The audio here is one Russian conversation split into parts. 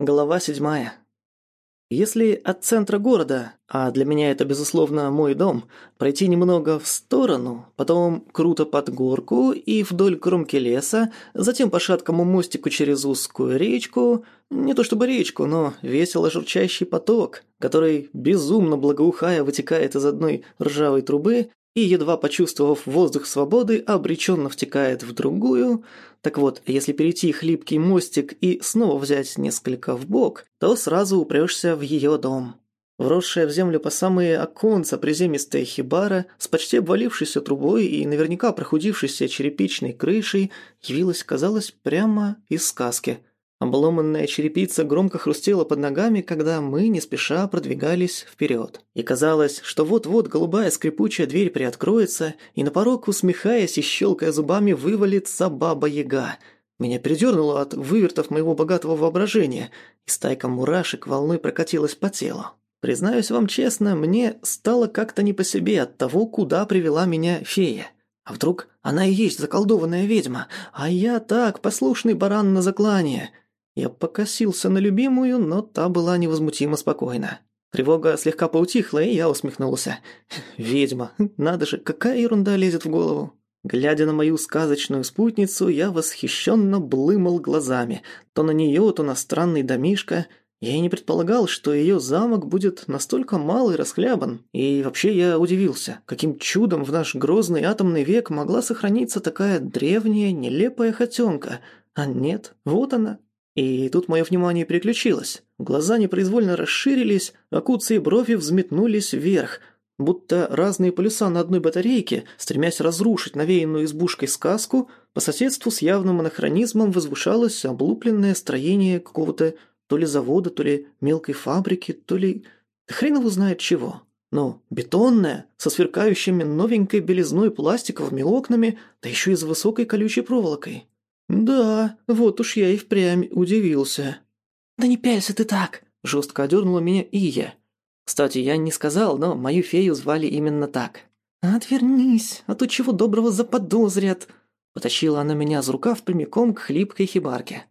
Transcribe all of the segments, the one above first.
Глава седьмая. Если от центра города, а для меня это, безусловно, мой дом, пройти немного в сторону, потом круто под горку и вдоль кромки леса, затем по шаткому мостику через узкую речку, не то чтобы речку, но весело журчащий поток, который, безумно благоухая, вытекает из одной ржавой трубы и, едва почувствовав воздух свободы, обреченно втекает в другую. Так вот, если перейти хлипкий мостик и снова взять несколько в бок, то сразу упрешься в ее дом. Вросшая в землю по самые оконца приземистая хибара с почти обвалившейся трубой и наверняка прохудившейся черепичной крышей явилась, казалось, прямо из сказки – Обломанная черепица громко хрустела под ногами, когда мы не спеша продвигались вперед. И казалось, что вот-вот голубая скрипучая дверь приоткроется, и на порог, усмехаясь и щелкая зубами, вывалится баба-яга. Меня передернуло от вывертов моего богатого воображения, и стайка мурашек волной прокатилась по телу. Признаюсь вам честно, мне стало как-то не по себе от того, куда привела меня фея. А вдруг она и есть заколдованная ведьма, а я так, послушный баран на заклание – я покосился на любимую, но та была невозмутимо спокойна. Тревога слегка поутихла, и я усмехнулся. «Ведьма! Надо же, какая ерунда лезет в голову!» Глядя на мою сказочную спутницу, я восхищенно блымал глазами. То на нее, то на странный домишко. Я и не предполагал, что ее замок будет настолько мал и расхлябан. И вообще я удивился, каким чудом в наш грозный атомный век могла сохраниться такая древняя, нелепая хотенка. А нет, вот она, и тут мое внимание переключилось. Глаза непроизвольно расширились, а куцы и брови взметнулись вверх, будто разные полюса на одной батарейке, стремясь разрушить навеянную избушкой сказку, по соседству с явным анахронизмом возвышалось облупленное строение какого-то то ли завода, то ли мелкой фабрики, то ли... хрен его знает чего. Но бетонное, со сверкающими новенькой белизной пластиковыми окнами, да еще и с высокой колючей проволокой. «Да, вот уж я и впрямь удивился». «Да не пялься ты так!» – жестко одернула меня Ия. Кстати, я не сказал, но мою фею звали именно так. «Отвернись, а то чего доброго заподозрят!» Потащила она меня за рукав прямиком к хлипкой хибарке.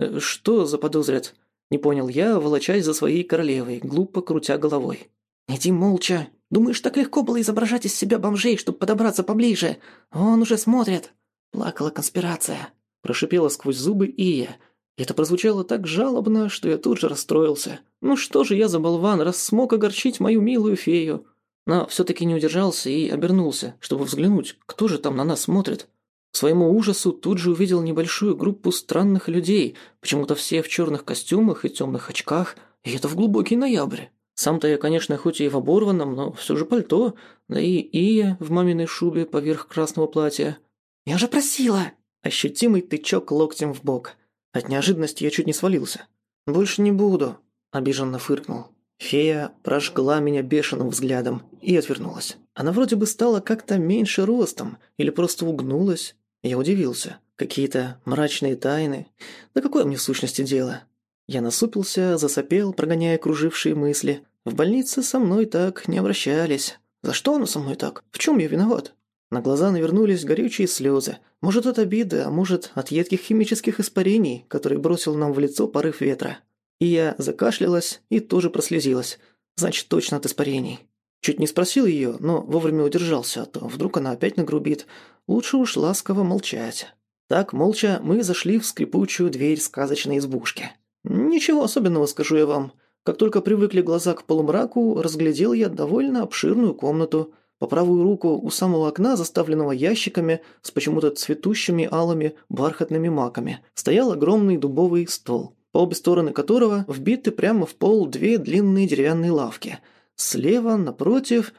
«Э, «Что заподозрят?» Не понял я, волочась за своей королевой, глупо крутя головой. «Иди молча. Думаешь, так легко было изображать из себя бомжей, чтобы подобраться поближе? Он уже смотрит!» Плакала конспирация прошипела сквозь зубы Ия. Это прозвучало так жалобно, что я тут же расстроился. Ну что же я за болван, раз смог огорчить мою милую фею? Но все-таки не удержался и обернулся, чтобы взглянуть, кто же там на нас смотрит. К своему ужасу тут же увидел небольшую группу странных людей, почему-то все в черных костюмах и темных очках, и это в глубокий ноябрь. Сам-то я, конечно, хоть и в оборванном, но все же пальто, да и Ия в маминой шубе поверх красного платья. «Я же просила!» Ощутимый тычок локтем в бок. От неожиданности я чуть не свалился. «Больше не буду», – обиженно фыркнул. Фея прожгла меня бешеным взглядом и отвернулась. Она вроде бы стала как-то меньше ростом или просто угнулась. Я удивился. Какие-то мрачные тайны. Да какое мне в сущности дело? Я насупился, засопел, прогоняя кружившие мысли. В больнице со мной так не обращались. За что оно со мной так? В чем я виноват? На глаза навернулись горючие слезы. Может, от обиды, а может, от едких химических испарений, которые бросил нам в лицо порыв ветра. И я закашлялась и тоже прослезилась. Значит, точно от испарений. Чуть не спросил ее, но вовремя удержался, а то вдруг она опять нагрубит. Лучше уж ласково молчать. Так, молча, мы зашли в скрипучую дверь сказочной избушки. Ничего особенного, скажу я вам. Как только привыкли глаза к полумраку, разглядел я довольно обширную комнату – по правую руку у самого окна, заставленного ящиками с почему-то цветущими алыми бархатными маками, стоял огромный дубовый стол, по обе стороны которого вбиты прямо в пол две длинные деревянные лавки. Слева, напротив...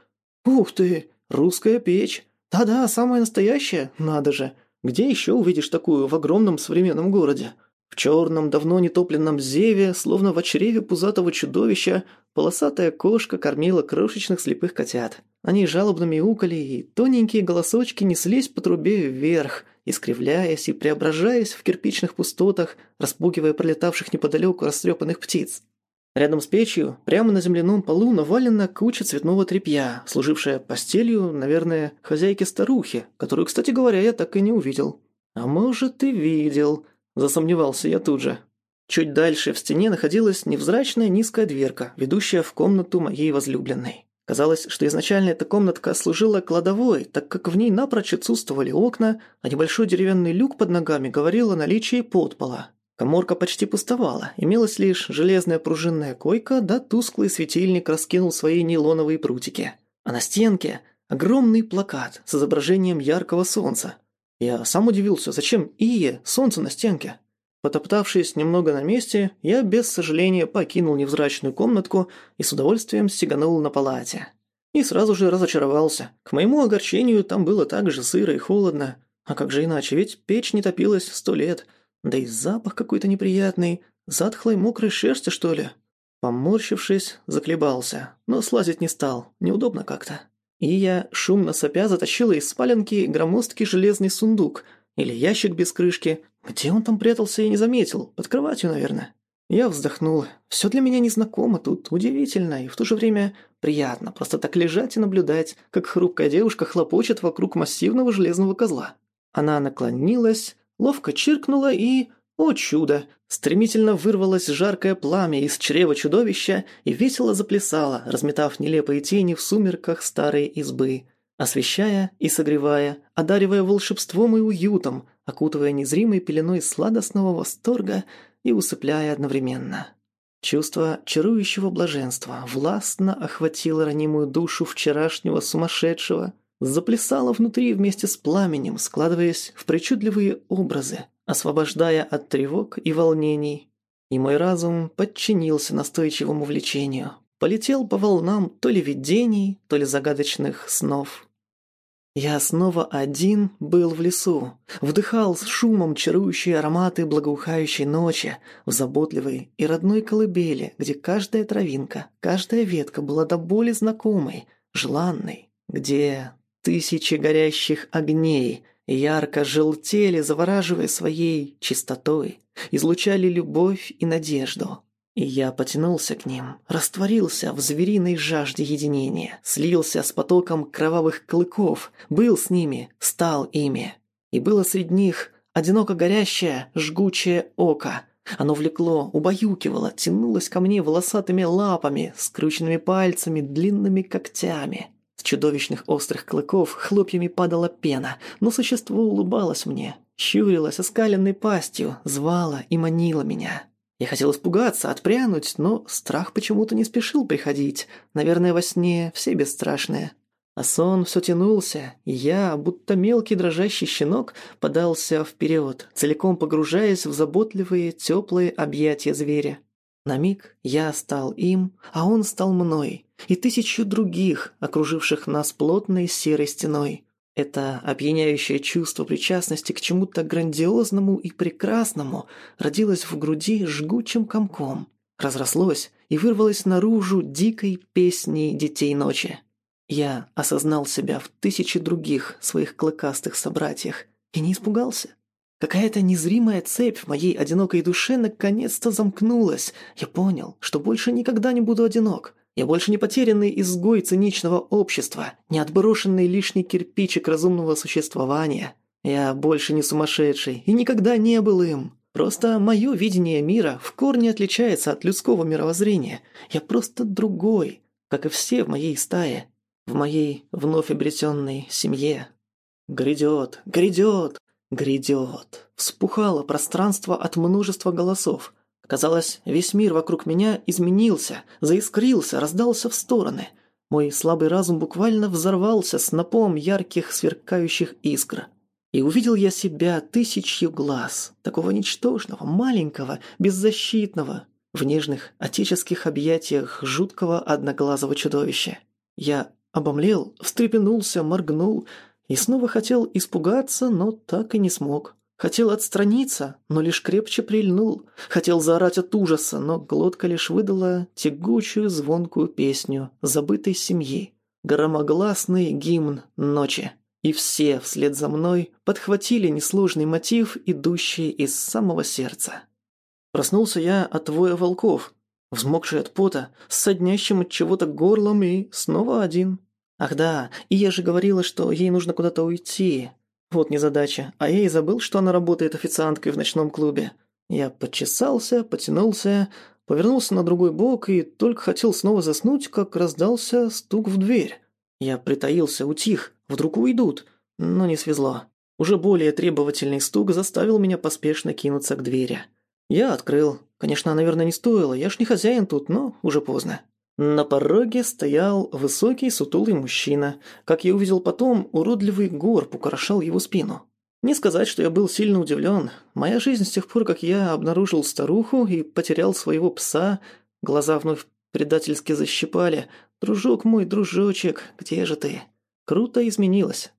Ух ты! Русская печь! Да-да, самая настоящая, надо же! Где еще увидишь такую в огромном современном городе? В черном, давно нетопленном зеве, словно в чреве пузатого чудовища, полосатая кошка кормила крошечных слепых котят. Они жалобно мяукали, и тоненькие голосочки неслись по трубе вверх, искривляясь и преображаясь в кирпичных пустотах, распугивая пролетавших неподалеку растрепанных птиц. Рядом с печью, прямо на земляном полу, навалена куча цветного тряпья, служившая постелью, наверное, хозяйки-старухи, которую, кстати говоря, я так и не увидел. А может, и видел – Засомневался я тут же. Чуть дальше в стене находилась невзрачная низкая дверка, ведущая в комнату моей возлюбленной. Казалось, что изначально эта комнатка служила кладовой, так как в ней напрочь отсутствовали окна, а небольшой деревянный люк под ногами говорил о наличии подпола. Коморка почти пустовала, имелась лишь железная пружинная койка, да тусклый светильник раскинул свои нейлоновые прутики. А на стенке огромный плакат с изображением яркого солнца. Я сам удивился, зачем Ие солнце на стенке? Потоптавшись немного на месте, я без сожаления покинул невзрачную комнатку и с удовольствием стеганул на палате. И сразу же разочаровался. К моему огорчению там было так же сыро и холодно. А как же иначе, ведь печь не топилась сто лет. Да и запах какой-то неприятный, затхлой мокрой шерсти, что ли. Поморщившись, заколебался, но слазить не стал, неудобно как-то. И я, шумно сопя, затащила из спаленки громоздкий железный сундук или ящик без крышки, где он там прятался, я не заметил. Под кроватью, наверное. Я вздохнул. Все для меня незнакомо тут, удивительно и в то же время приятно. Просто так лежать и наблюдать, как хрупкая девушка хлопочет вокруг массивного железного козла. Она наклонилась, ловко чиркнула и... О чудо! Стремительно вырвалось жаркое пламя из чрева чудовища и весело заплясало, разметав нелепые тени в сумерках старой избы освещая и согревая, одаривая волшебством и уютом, окутывая незримой пеленой сладостного восторга и усыпляя одновременно. Чувство чарующего блаженства властно охватило ранимую душу вчерашнего сумасшедшего, заплясало внутри вместе с пламенем, складываясь в причудливые образы, освобождая от тревог и волнений. И мой разум подчинился настойчивому влечению, полетел по волнам то ли видений, то ли загадочных снов. Я снова один был в лесу, вдыхал с шумом чарующие ароматы благоухающей ночи в заботливой и родной колыбели, где каждая травинка, каждая ветка была до боли знакомой, желанной, где тысячи горящих огней ярко желтели, завораживая своей чистотой, излучали любовь и надежду. И я потянулся к ним, растворился в звериной жажде единения, слился с потоком кровавых клыков, был с ними, стал ими. И было среди них одиноко горящее, жгучее око. Оно влекло, убаюкивало, тянулось ко мне волосатыми лапами, скрученными пальцами, длинными когтями. С чудовищных острых клыков хлопьями падала пена, но существо улыбалось мне, щурилось оскаленной пастью, звало и манило меня. Я хотел испугаться, отпрянуть, но страх почему-то не спешил приходить. Наверное, во сне все бесстрашные. А сон все тянулся, и я, будто мелкий дрожащий щенок, подался вперед, целиком погружаясь в заботливые, теплые объятия зверя. На миг я стал им, а он стал мной, и тысячу других, окруживших нас плотной серой стеной. Это опьяняющее чувство причастности к чему-то грандиозному и прекрасному родилось в груди жгучим комком, разрослось и вырвалось наружу дикой песней детей ночи. Я осознал себя в тысячи других своих клыкастых собратьях и не испугался. Какая-то незримая цепь в моей одинокой душе наконец-то замкнулась. Я понял, что больше никогда не буду одинок. Я больше не потерянный изгой циничного общества, не отброшенный лишний кирпичик разумного существования. Я больше не сумасшедший и никогда не был им. Просто мое видение мира в корне отличается от людского мировоззрения. Я просто другой, как и все в моей стае, в моей вновь обретенной семье. Грядет, грядет, грядет. Вспухало пространство от множества голосов. Казалось, весь мир вокруг меня изменился, заискрился, раздался в стороны. Мой слабый разум буквально взорвался снопом ярких сверкающих искр. И увидел я себя тысячью глаз, такого ничтожного, маленького, беззащитного, в нежных отеческих объятиях жуткого одноглазого чудовища. Я обомлел, встрепенулся, моргнул и снова хотел испугаться, но так и не смог. Хотел отстраниться, но лишь крепче прильнул. Хотел заорать от ужаса, но глотка лишь выдала тягучую звонкую песню забытой семьи. Громогласный гимн ночи. И все вслед за мной подхватили несложный мотив, идущий из самого сердца. Проснулся я от воя волков, взмокший от пота, с соднящим от чего-то горлом и снова один. Ах да, и я же говорила, что ей нужно куда-то уйти. Вот незадача. А я и забыл, что она работает официанткой в ночном клубе. Я почесался, потянулся, повернулся на другой бок и только хотел снова заснуть, как раздался стук в дверь. Я притаился, утих, вдруг уйдут, но не свезло. Уже более требовательный стук заставил меня поспешно кинуться к двери. Я открыл. Конечно, наверное, не стоило, я ж не хозяин тут, но уже поздно. На пороге стоял высокий сутулый мужчина. Как я увидел потом, уродливый горб украшал его спину. Не сказать, что я был сильно удивлен. Моя жизнь с тех пор, как я обнаружил старуху и потерял своего пса, глаза вновь предательски защипали. «Дружок мой, дружочек, где же ты?» Круто изменилась.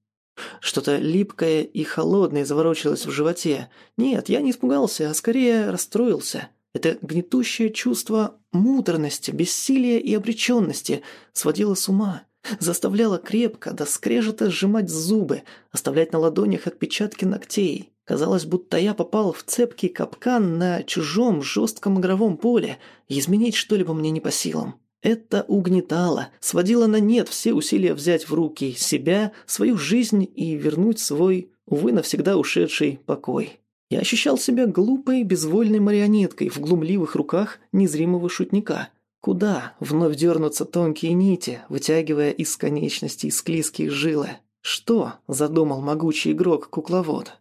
Что-то липкое и холодное заворочилось в животе. Нет, я не испугался, а скорее расстроился. Это гнетущее чувство муторности, бессилия и обреченности сводило с ума, заставляло крепко до скрежета сжимать зубы, оставлять на ладонях отпечатки ногтей. Казалось, будто я попал в цепкий капкан на чужом жестком игровом поле, изменить что-либо мне не по силам. Это угнетало, сводило на нет все усилия взять в руки себя, свою жизнь и вернуть свой, увы, навсегда ушедший покой. Я ощущал себя глупой, безвольной марионеткой в глумливых руках незримого шутника. Куда вновь дернутся тонкие нити, вытягивая из конечностей склизкие жилы? Что задумал могучий игрок-кукловод?